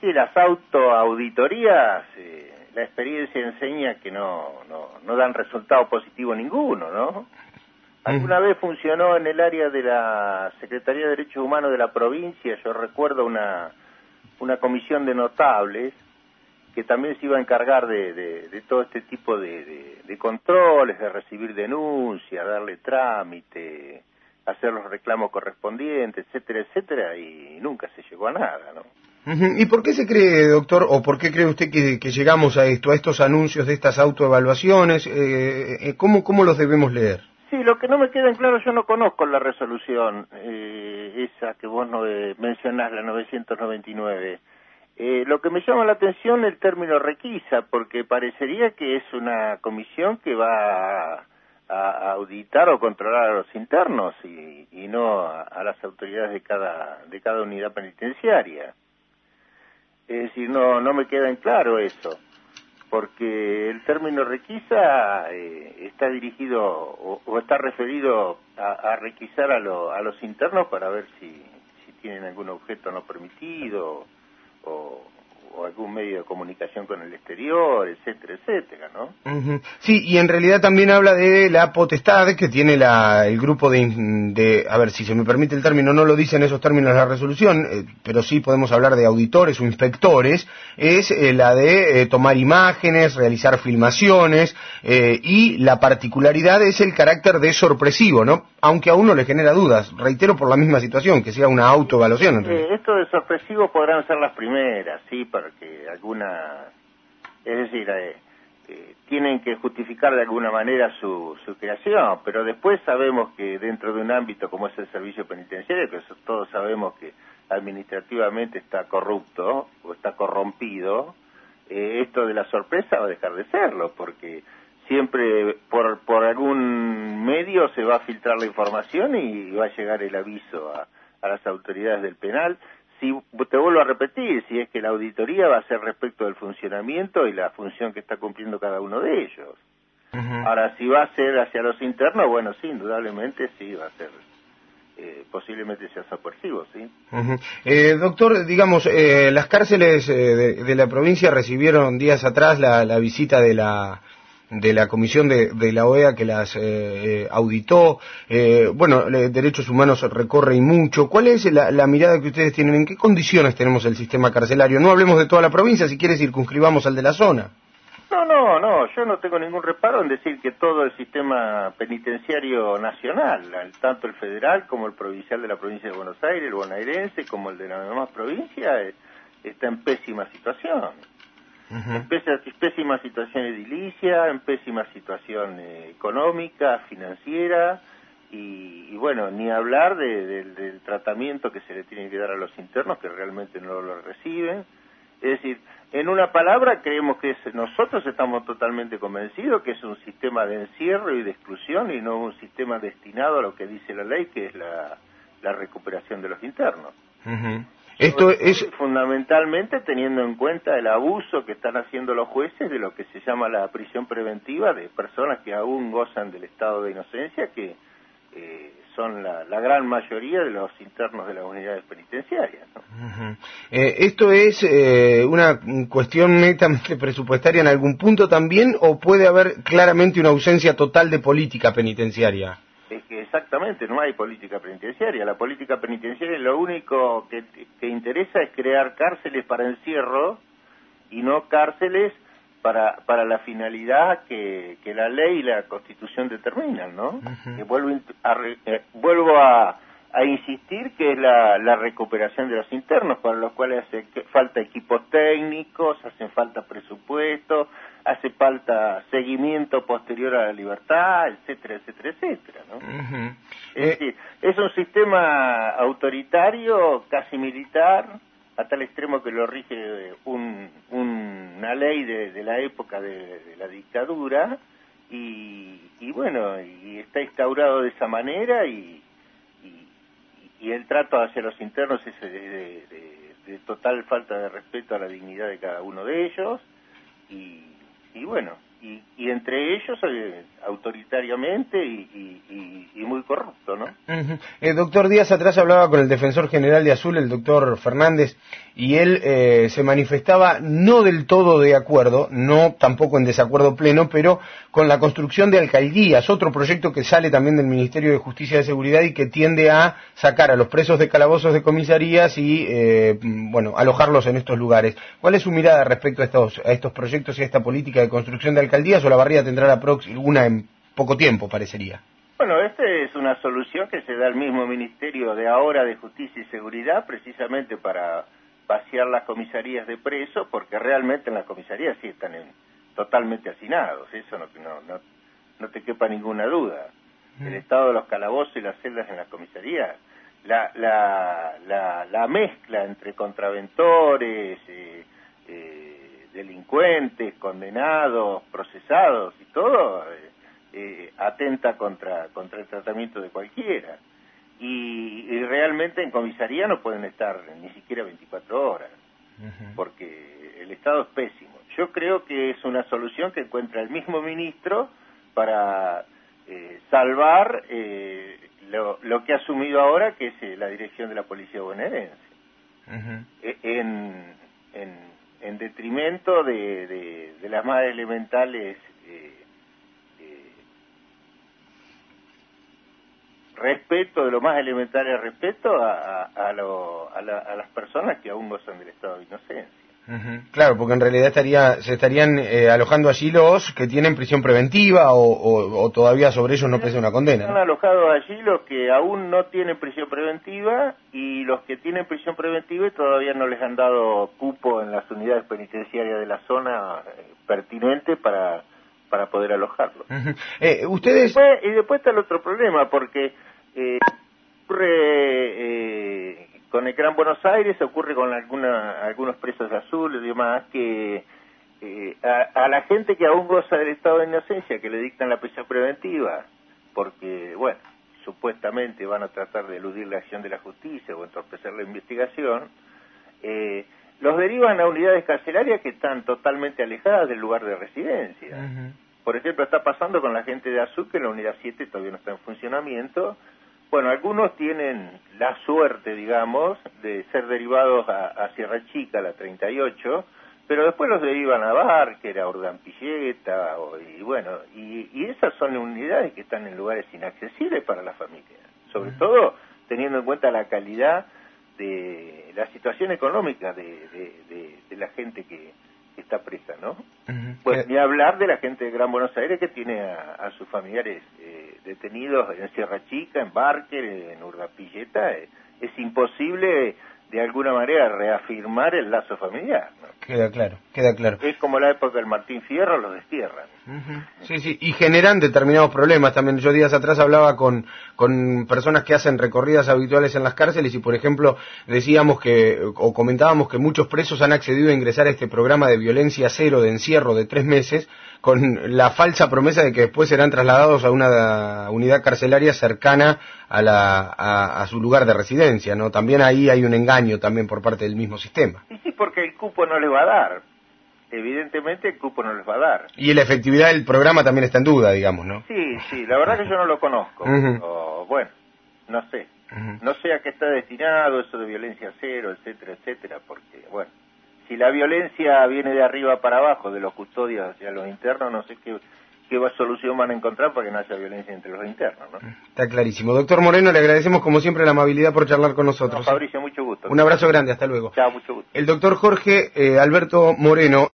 Sí, las autoauditorías, eh, la experiencia enseña que no, no, no dan resultado positivo ninguno, ¿no? Alguna vez funcionó en el área de la Secretaría de Derechos Humanos de la provincia, yo recuerdo una, una comisión de notables que también se iba a encargar de, de, todo este tipo de, de, controles, de recibir denuncias, darle trámite, hacer los reclamos correspondientes, etcétera, etcétera, y nunca se llegó a nada, ¿no? ¿Y por qué se cree, doctor, o por qué cree usted que, llegamos a esto, a estos anuncios de estas autoevaluaciones? Eh, eh, ¿cómo, ¿Cómo los debemos leer? Sí, lo que no me queda en claro, yo no conozco la resolución, eh, esa que vos no, mencionás, la 999. Eh, lo que me llama la atención el término requisa, porque parecería que es una comisión que va a, auditar o controlar a los internos y, no a, las autoridades de cada, de cada unidad penitenciaria. Es decir, no, no me queda en claro eso, porque el término requisa eh, está dirigido o, está referido a, requisar a, a los internos para ver si, si tienen algún objeto no permitido o, o algún medio de comunicación con el exterior, etcétera, etcétera, ¿no? Sí, y en realidad también habla de la potestad que tiene la, el grupo de, a ver si se me permite el término, no lo dice en esos términos la resolución, eh, pero sí podemos hablar de auditores o inspectores, es eh, la de eh, tomar imágenes, realizar filmaciones, y la particularidad es el carácter de sorpresivo, ¿no? Aunque a uno le genera dudas, reitero por la misma situación, que sea una autoevaluación. esto de sorpresivo podrán ser las primeras, sí, porque alguna, es decir, eh, eh, tienen que justificar de alguna manera su, su creación, pero después sabemos que dentro de un ámbito como es el servicio penitenciario, que todos sabemos que administrativamente está corrupto o está corrompido, eh, esto de la sorpresa va a dejar de serlo, porque siempre por, por algún medio se va a filtrar la información y va a llegar el aviso a, a las autoridades del penal si te vuelvo a repetir, si es que la auditoría va a ser respecto del funcionamiento y la función que está cumpliendo cada uno de ellos. Ahora, si va a ser hacia los internos, bueno, sí, indudablemente sí va a ser. Eh, posiblemente sea sorpresivo, ¿sí? eh, doctor, digamos, eh, las cárceles eh, de, de, la provincia recibieron días atrás la, la visita de la de la comisión de, la OEA que las eh, eh auditó. Eh, bueno, derechos humanos recorre y mucho. ¿Cuál es la, la, mirada que ustedes tienen? ¿En qué condiciones tenemos el sistema carcelario? No hablemos de toda la provincia, si quiere circunscribamos al de la zona. No, no, no, yo no tengo ningún reparo en decir que todo el sistema penitenciario nacional, tanto el federal como el provincial de la provincia de Buenos Aires, el bonaerense, como el de la demás provincia, eh, está en pésima situación en pésima situación edilicia, en pésima situación eh, económica, financiera, y, bueno, ni hablar del tratamiento que se le tiene que dar a los internos que realmente no lo reciben. Es decir, en una palabra creemos que nosotros estamos totalmente convencidos que es un sistema de encierro y de exclusión y no un sistema destinado a lo que dice la ley, que es la, recuperación de los internos. Esto es fundamentalmente teniendo en cuenta el abuso que están haciendo los jueces de lo que se llama la prisión preventiva de personas que aún gozan del estado de inocencia, que eh, son la, gran mayoría de los internos de las unidades penitenciarias. Eh, ¿Esto es eh, una cuestión netamente presupuestaria en algún punto también o puede haber claramente una ausencia total de política penitenciaria? Es que exactamente no hay política penitenciaria. La política penitenciaria lo único que, que interesa es crear cárceles para encierro y no cárceles para, para la finalidad que, que la ley y la constitución determinan, ¿no? Que vuelvo a, eh, vuelvo a, a insistir que es la, la recuperación de los internos, para los cuales hace falta equipos técnicos, hacen falta presupuestos, hace falta seguimiento posterior a la libertad, etcétera, etcétera, etcétera. ¿no? Es decir, es un sistema autoritario, casi militar, a tal extremo que lo rige un, una ley de, la época de, la dictadura, y, y, bueno, y está instaurado de esa manera, y, y, el trato hacia los internos es de, de total falta de respeto a la dignidad de cada uno de ellos, y y bueno, y, entre ellos eh, autoritariamente y, muy corrupto, ¿no? El doctor Díaz atrás hablaba con el defensor general de Azul, el doctor Fernández, y él eh, se manifestaba no del todo de acuerdo, no tampoco en desacuerdo pleno, pero con la construcción de alcaldías, otro proyecto que sale también del Ministerio de Justicia y Seguridad y que tiende a sacar a los presos de calabozos de comisarías y, eh, bueno, alojarlos en estos lugares. ¿Cuál es su mirada respecto a estos, a estos proyectos y a esta política de construcción de alcaldías o la barría tendrá la próxima, una en poco tiempo, parecería? Bueno, esta es una solución que se da al mismo Ministerio de ahora de Justicia y Seguridad precisamente para vaciar las comisarías de presos, porque realmente en las comisarías sí están totalmente hacinados, eso no, no, no, te quepa ninguna duda. Mm. El estado de los calabozos y las celdas en las comisarías, la, la, la, la mezcla entre contraventores, eh, eh, delincuentes, condenados, procesados y todo, eh, eh, atenta contra, contra el tratamiento de cualquiera. Y, realmente en comisaría no pueden estar ni siquiera 24 horas, porque el estado es pésimo. Yo creo que es una solución que encuentra el mismo ministro para eh, salvar eh, lo, que ha asumido ahora, que es la dirección de la policía bonaerense, e, en, en, detrimento de, de las más elementales respeto, de lo más elemental respeto a, a, las personas que aún gozan del estado de inocencia. Claro, porque en realidad estaría, se estarían eh, alojando allí los que tienen prisión preventiva o, todavía sobre ellos no pesa una condena. Están alojados allí los que aún no tienen prisión preventiva y los que tienen prisión preventiva y todavía no les han dado cupo en las unidades penitenciarias de la zona eh, pertinente para para poder alojarlos. Eh, ustedes... y después está el otro problema, porque eh, ocurre eh, con el Gran Buenos Aires, ocurre con alguna, algunos presos azules y demás, que eh, a, la gente que aún goza del estado de inocencia, que le dictan la prisión preventiva, porque, bueno, supuestamente van a tratar de eludir la acción de la justicia o entorpecer la investigación, eh, los derivan a unidades carcelarias que están totalmente alejadas del lugar de residencia. Por ejemplo, está pasando con la gente de Azul, que la unidad 7 todavía no está en funcionamiento, bueno, algunos tienen la suerte, digamos, de ser derivados a, Sierra Chica, la 38, pero después los derivan a Barker, a Urdampilleta, y bueno, y, esas son unidades que están en lugares inaccesibles para la familia, sobre todo teniendo en cuenta la calidad de la situación económica de la gente que, está presa, ¿no? Pues ni hablar de la gente de Gran Buenos Aires que tiene a, sus familiares eh, detenidos en Sierra Chica, en Barker, en Urdapilleta. Eh, es imposible de alguna manera reafirmar el lazo familiar. Queda claro, queda claro. Es como la época del Martín Fierro, los destierran. Sí, sí, y generan determinados problemas también. Yo días atrás hablaba con, con personas que hacen recorridas habituales en las cárceles y, por ejemplo, decíamos que, o comentábamos que muchos presos han accedido a ingresar a este programa de violencia cero de encierro de tres meses con la falsa promesa de que después serán trasladados a una unidad carcelaria cercana a, la, a, su lugar de residencia, ¿no? También ahí hay un engaño también por parte del mismo sistema. Y sí, porque cupo no le va a dar. Evidentemente el cupo no les va a dar. Y la efectividad del programa también está en duda, digamos, ¿no? Sí, sí, la verdad que yo no lo conozco. bueno, no sé. No sé a qué está destinado eso de violencia cero, etcétera, etcétera, porque, bueno, si la violencia viene de arriba para abajo, de los custodios hacia los internos, no sé qué, qué solución van a encontrar para que no haya violencia entre los internos. ¿no? Está clarísimo. Doctor Moreno, le agradecemos como siempre la amabilidad por charlar con nosotros. Fabricio, mucho gusto. Un abrazo grande, hasta luego. Chao, mucho gusto. El doctor Jorge eh, Alberto Moreno.